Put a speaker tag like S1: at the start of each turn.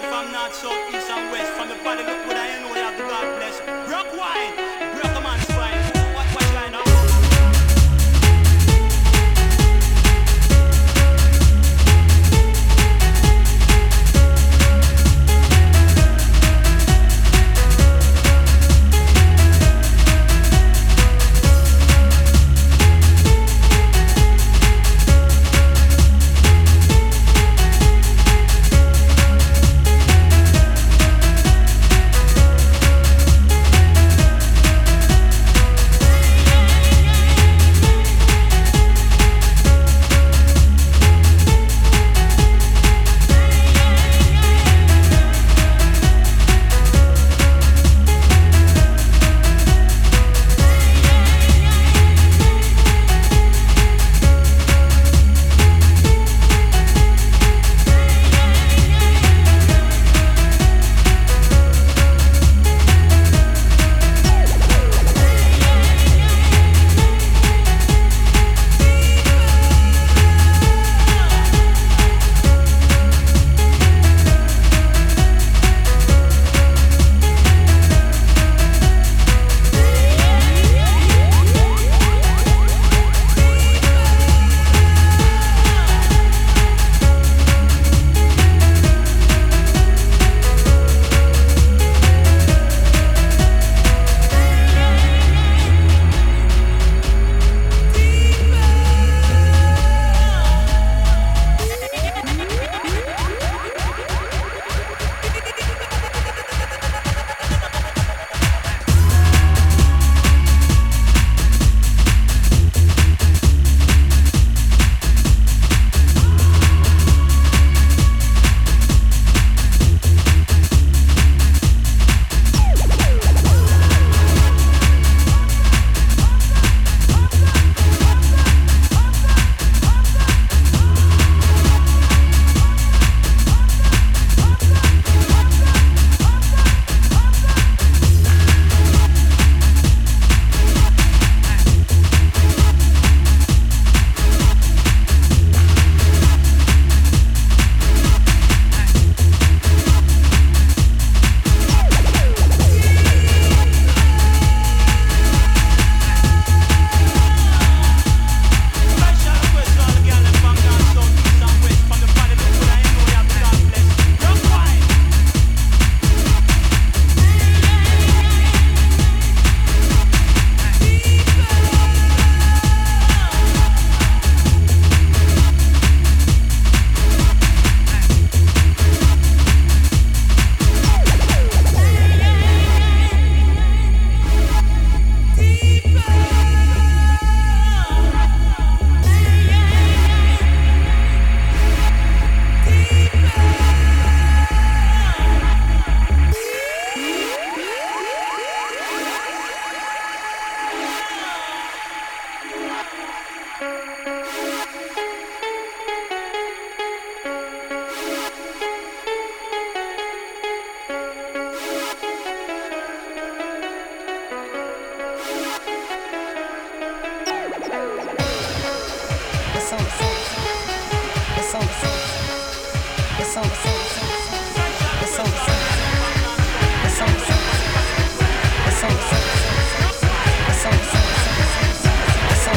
S1: Harlem from north, south, east and west. From the body, look what I know, you have the God bless. Rock wine. Thank you.